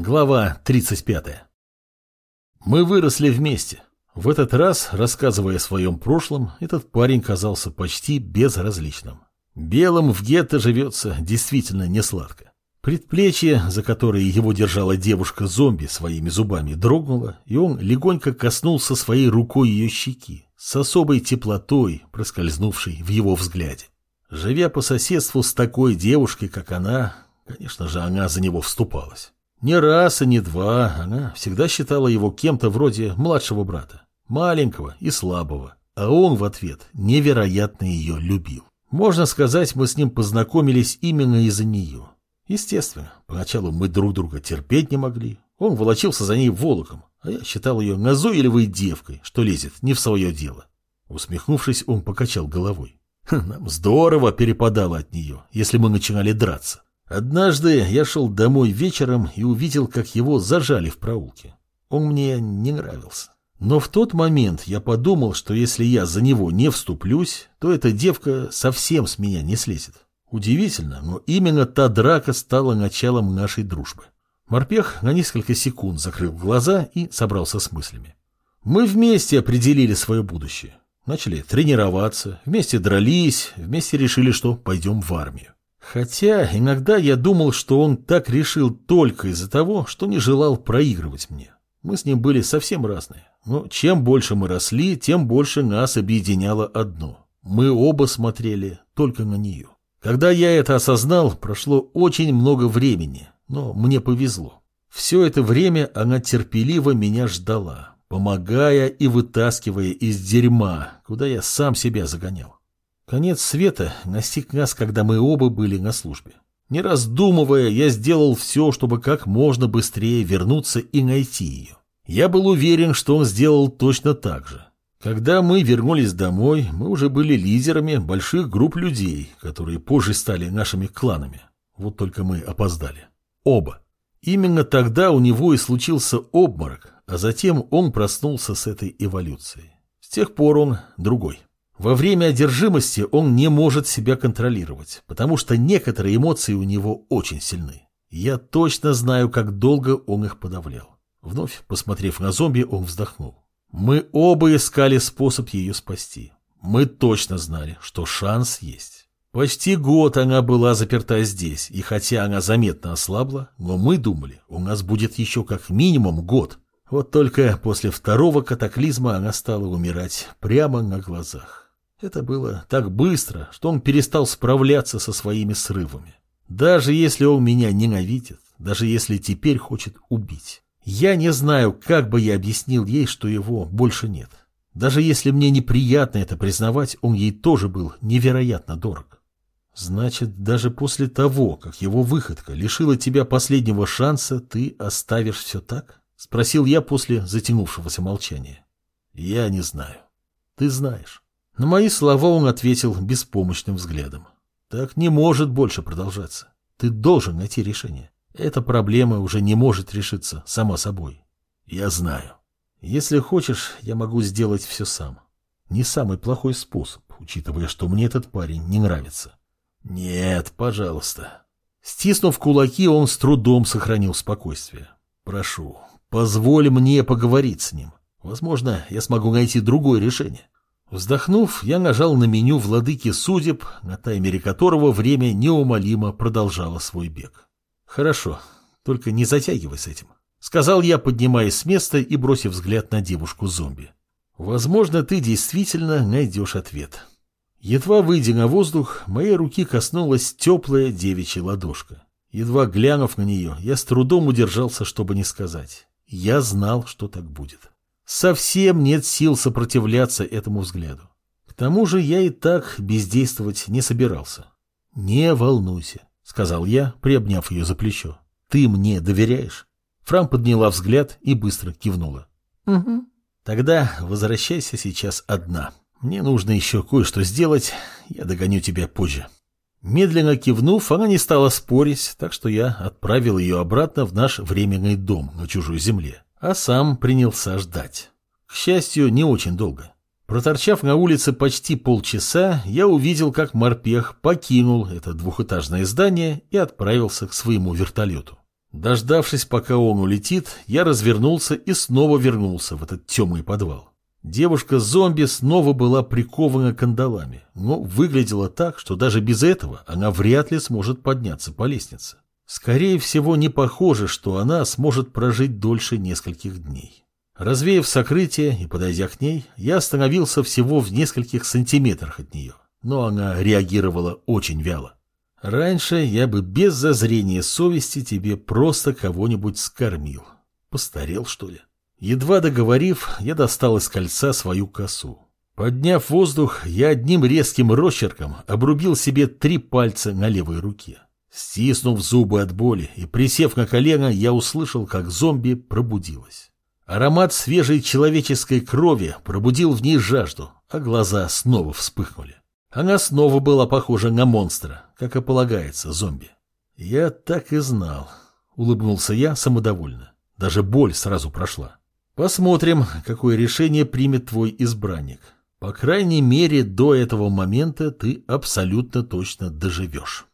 Глава 35. Мы выросли вместе. В этот раз, рассказывая о своем прошлом, этот парень казался почти безразличным. Белым в гетто живется действительно несладко. Предплечье, за которое его держала девушка-зомби своими зубами, дрогнуло, и он легонько коснулся своей рукой ее щеки, с особой теплотой, проскользнувшей в его взгляде. Живя по соседству с такой девушкой, как она, конечно же, она за него вступалась. Не раз и не два она всегда считала его кем-то вроде младшего брата, маленького и слабого, а он в ответ невероятно ее любил. Можно сказать, мы с ним познакомились именно из-за нее. Естественно, поначалу мы друг друга терпеть не могли. Он волочился за ней волоком, а я считал ее назойливой девкой, что лезет не в свое дело. Усмехнувшись, он покачал головой. Нам здорово перепадало от нее, если мы начинали драться. Однажды я шел домой вечером и увидел, как его зажали в проулке. Он мне не нравился. Но в тот момент я подумал, что если я за него не вступлюсь, то эта девка совсем с меня не слезет. Удивительно, но именно та драка стала началом нашей дружбы. Морпех на несколько секунд закрыл глаза и собрался с мыслями. Мы вместе определили свое будущее. Начали тренироваться, вместе дрались, вместе решили, что пойдем в армию. Хотя иногда я думал, что он так решил только из-за того, что не желал проигрывать мне. Мы с ним были совсем разные. Но чем больше мы росли, тем больше нас объединяло одно. Мы оба смотрели только на нее. Когда я это осознал, прошло очень много времени, но мне повезло. Все это время она терпеливо меня ждала, помогая и вытаскивая из дерьма, куда я сам себя загонял. Конец света настиг нас, когда мы оба были на службе. Не раздумывая, я сделал все, чтобы как можно быстрее вернуться и найти ее. Я был уверен, что он сделал точно так же. Когда мы вернулись домой, мы уже были лидерами больших групп людей, которые позже стали нашими кланами. Вот только мы опоздали. Оба. Именно тогда у него и случился обморок, а затем он проснулся с этой эволюцией. С тех пор он другой. Во время одержимости он не может себя контролировать, потому что некоторые эмоции у него очень сильны. Я точно знаю, как долго он их подавлял. Вновь, посмотрев на зомби, он вздохнул. Мы оба искали способ ее спасти. Мы точно знали, что шанс есть. Почти год она была заперта здесь, и хотя она заметно ослабла, но мы думали, у нас будет еще как минимум год. Вот только после второго катаклизма она стала умирать прямо на глазах. Это было так быстро, что он перестал справляться со своими срывами. Даже если он меня ненавидит, даже если теперь хочет убить. Я не знаю, как бы я объяснил ей, что его больше нет. Даже если мне неприятно это признавать, он ей тоже был невероятно дорог. Значит, даже после того, как его выходка лишила тебя последнего шанса, ты оставишь все так? Спросил я после затянувшегося молчания. Я не знаю. Ты знаешь. На мои слова он ответил беспомощным взглядом. Так не может больше продолжаться. Ты должен найти решение. Эта проблема уже не может решиться сама собой. Я знаю. Если хочешь, я могу сделать все сам. Не самый плохой способ, учитывая, что мне этот парень не нравится. Нет, пожалуйста. Стиснув кулаки, он с трудом сохранил спокойствие. Прошу, позволь мне поговорить с ним. Возможно, я смогу найти другое решение. Вздохнув, я нажал на меню владыки судеб, на таймере которого время неумолимо продолжало свой бег. «Хорошо, только не затягивай с этим», — сказал я, поднимаясь с места и бросив взгляд на девушку-зомби. «Возможно, ты действительно найдешь ответ». Едва выйдя на воздух, моей руки коснулась теплая девичья ладошка. Едва глянув на нее, я с трудом удержался, чтобы не сказать. Я знал, что так будет. Совсем нет сил сопротивляться этому взгляду. К тому же я и так бездействовать не собирался. «Не волнуйся», — сказал я, приобняв ее за плечо. «Ты мне доверяешь?» Фрам подняла взгляд и быстро кивнула. «Угу». «Тогда возвращайся сейчас одна. Мне нужно еще кое-что сделать. Я догоню тебя позже». Медленно кивнув, она не стала спорить, так что я отправил ее обратно в наш временный дом на чужой земле а сам принялся ждать. К счастью, не очень долго. Проторчав на улице почти полчаса, я увидел, как морпех покинул это двухэтажное здание и отправился к своему вертолету. Дождавшись, пока он улетит, я развернулся и снова вернулся в этот темный подвал. Девушка-зомби снова была прикована кандалами, но выглядела так, что даже без этого она вряд ли сможет подняться по лестнице. Скорее всего, не похоже, что она сможет прожить дольше нескольких дней. Развеяв сокрытие и подойдя к ней, я остановился всего в нескольких сантиметрах от нее, но она реагировала очень вяло. Раньше я бы без зазрения совести тебе просто кого-нибудь скормил. Постарел, что ли? Едва договорив, я достал из кольца свою косу. Подняв воздух, я одним резким росчерком обрубил себе три пальца на левой руке. Стиснув зубы от боли и присев на колено, я услышал, как зомби пробудилась. Аромат свежей человеческой крови пробудил в ней жажду, а глаза снова вспыхнули. Она снова была похожа на монстра, как и полагается зомби. «Я так и знал», — улыбнулся я самодовольно. Даже боль сразу прошла. «Посмотрим, какое решение примет твой избранник. По крайней мере, до этого момента ты абсолютно точно доживешь».